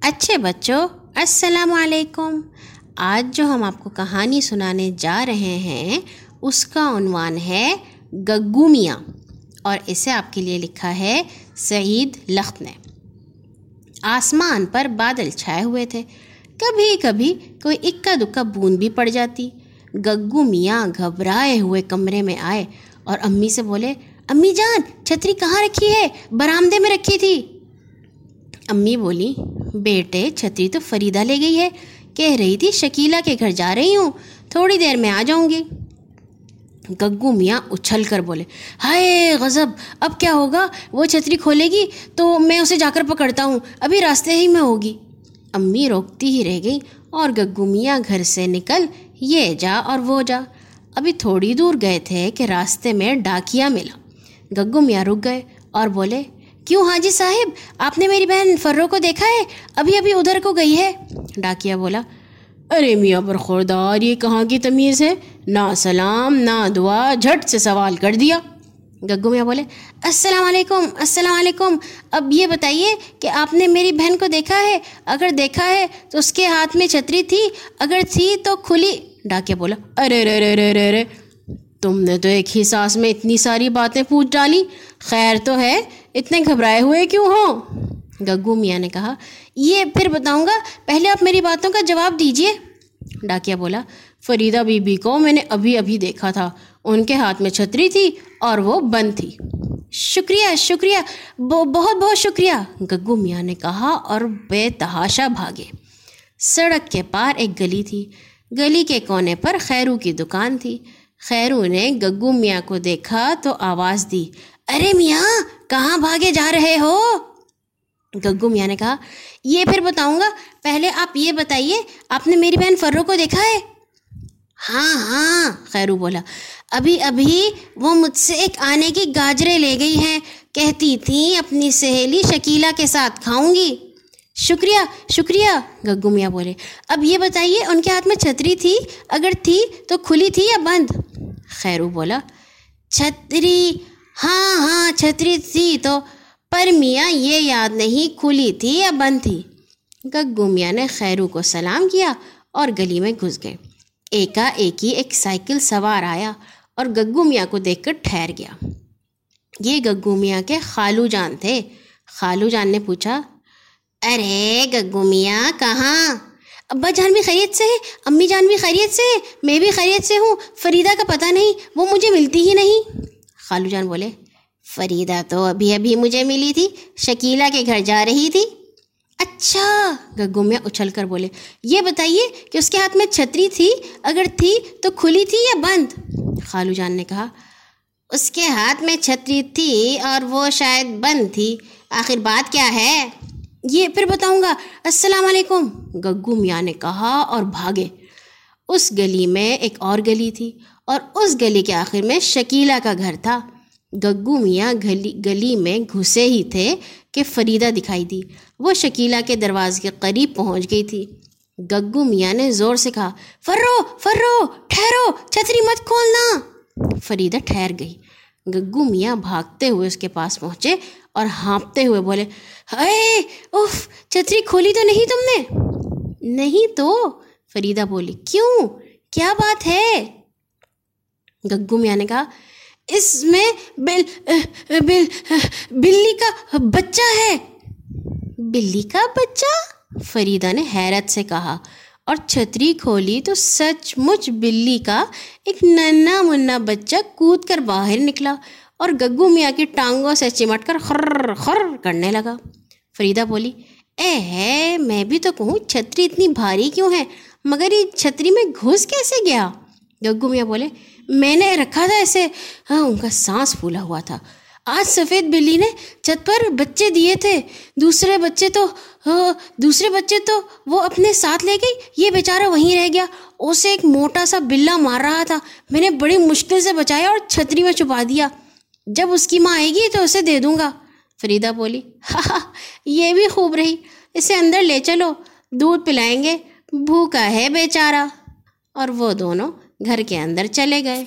اچھے بچوں، السلام علیکم۔ آج جو ہم آپ کو کہانی سنانے جا رہے ہیں، اس کا عنوان ہے گگو میاں، اور اسے آپ کے لیے لکھا ہے سعید لخت نے آسمان پر بادل چھائے ہوئے تھے۔ کبھی کبھی کوئی اکا دکا بوند بھی پڑ جاتی۔ گگو میاں گھبرائے ہوئے کمرے میں آئے اور امی سے بولے، امی جان، چھتری کہاں رکھی ہے؟ برآمدے میں رکھی تھی۔ امی بولی، بیٹے، چھتری تو فریدہ لے گئی ہے۔ کہہ رہی تھی شکیلا کے گھر جا رہی ہوں۔ تھوڑی دیر میں آ جاؤں گی۔ گگو میاں اچھل کر بولے، ہائے، غضب! اب کیا ہوگا؟ وہ چھتری کھولے گی تو میں اسے جا کر پکڑتا ہوں۔ ابھی راستے ہی میں ہوگی. امی روکتی ہی رہ گئی اور گگو میاں گھر سے نکل، یہ جا اور وہ جا۔ ابھی تھوڑی دور گئے تھے کہ راستے میں ڈاکیا ملا۔ گگو میاں رک گئے اور بولے کیوں حاجی صاحب؟ آپ نے میری بہن فرو کو دیکھا ہے؟ ابھی ابھی ادھر کو گئی ہے۔ ڈاکیا بولا، ارے میاں برخوردار، یہ کہاں کی تمیز ہے؟ نہ سلام نہ دعا، جھٹ سے سوال کر دیا۔ گگو میاں بولے، السلام علیکم السلام علیکم۔ اب یہ بتائیے کہ آپ نے میری بہن کو دیکھا ہے؟ اگر دیکھا ہے تو اس کے ہاتھ میں چھتری تھی، اگر تھی تو کھلی۔ ڈاکیا بولا، ارے رے رے رے رے رے تم نے تو ایک ہی سانس میں اتنی ساری باتیں پوچھ ڈالی۔ خیر تو ہے اتنے گھبرائے ہوئے کیوں ہو گگو میاں نے کہا، یہ پھر بتاؤں گا، پہلے آپ میری باتوں کا جواب دیجیے ڈاکیا بولا، فریدہ بی بی کو میں نے ابھی ابھی دیکھا تھا۔ ان کے ہاتھ میں چھتری تھی اور وہ بند تھی۔ شکریہ شکریہ بہت بہت شکریہ۔ گگو میاں نے کہا اور بے تحاشا بھاگے۔ سڑک کے پار ایک گلی تھی۔ گلی کے کونے پر خیرو کی دکان تھی۔ خیرو نے گگو میاں کو دیکھا تو آواز دی ارے میاں، کہاں بھاگے جا رہے ہو؟ گگو میاں نے کہا، یہ پھر بتاؤں گا، پہلے آپ یہ بتائیے، آپ نے میری بہن فرو کو دیکھا ہے؟ ہاں ہاں خیرو بولا۔ ابھی ابھی وہ مجھ سے ایک آنے کی گاجریں لے گئی ہیں۔ کہتی تھیں، اپنی سہیلی شکیلا کے ساتھ کھاؤں گی۔ شکریہ شکریہ، گگو میاں بولے۔ اب یہ بتائیے، ان کے ہاتھ میں چھتری تھی؟ اگر تھی تو کھلی تھی یا بند؟ خیرو بولا، چھتری ہاں ہاں چھتری تھی تو پر میاں یہ یاد نہیں کھلی تھی یا بند تھی۔ گگو میاں نے خیرو کو سلام کیا اور گلی میں گھس گئے۔ ایکا ایک ہی ایک سائیکل سوار آیا اور گگو میاں کو دیکھ کر ٹھہر گیا۔ یہ گگو میاں کے خالو جان تھے۔ خالو جان نے پوچھا، ارے گگو میاں، کہاں؟ ابا جان بھی خیریت سے ہے، امی جان بھی خیریت سے ہے، میں بھی خیریت سے ہوں، فریدہ کا پتہ نہیں، وہ مجھے ملتی ہی نہیں۔ خالو جان بولے، فریدہ تو ابھی ابھی مجھے ملی تھی شکیلا کے گھر جا رہی تھی۔ اچھا گگو میں اچھل کر بولے، یہ بتائیے کہ اس کے ہاتھ میں چھتری تھی، اگر تھی تو کھلی تھی یا بند؟ خالو جان نے کہا، اس کے ہاتھ میں چھتری تھی اور وہ شاید بند تھی، آخر بات کیا ہے؟ یہ پھر بتاؤں گا۔ السلام علیکم، گگو میاں نے کہا اور بھاگے۔ اس گلی میں ایک اور گلی تھی اور اس گلی کے آخر میں شکیلا کا گھر تھا۔ گگو میاں گلی گلی میں گھسے ہی تھے کہ فریدہ دکھائی دی۔ وہ شکیلا کے دروازے کے قریب پہنچ گئی تھی۔ گگو میاں نے زور سے کہا، فرو فرو، ٹھہرو، چھتری مت کھولنا! فریدہ ٹھہر گئی۔ گگو میاں بھاگتے ہوئے اس کے پاس پہنچے اور ہانپتے ہوئے بولے اے اف چھتری کھولی تو نہیں تم نے؟ نہیں تو؟ فریدہ بولی کیوں؟ کیا بات ہے؟ گگو میاں نے کہا، اس میں بل بل، بلی کا بچہ ہے۔ بلی کا بچہ؟ فریدہ نے حیرت سے کہا، اور چھتری کھولی تو سچ مچ بلی کا ایک ننا منا بچہ کود کر باہر نکلا، اور گگو میاں کی ٹانگوں سے چمٹ کر خر خر کرنے لگا۔ فریدہ بولی، اے ہے، میں بھی تو کہوں، چھتری اتنی بھاری کیوں ہے؟ مگر یہ چھتری میں گھس کیسے گیا؟ گگو میاں بولے میں نے رکھا تھا ایسے ہاں ان کا سانس پھولا ہوا تھا۔ آج سفید بلی نے چھت پر بچے دیے تھے۔ دوسرے بچے تو ہاں، دوسرے بچے تو وہ اپنے ساتھ لے گئی۔ یہ بیچارہ وہیں رہ گیا۔ اسے ایک موٹا سا بلا مار رہا تھا۔ میں نے بڑی مشکل سے بچایا اور چھتری میں چھپا دیا۔ جب اس کی ماں آئے گی تو اسے دے دوں گا۔ فریدہ بولی ہاں, ہاں، یہ بھی خوب رہی۔ اسے اندر لے چلو۔ دودھ پلائیں گے۔ بھوکا ہے بیچارہ۔ اور وہ دونوں گھر کے اندر چلے گئے۔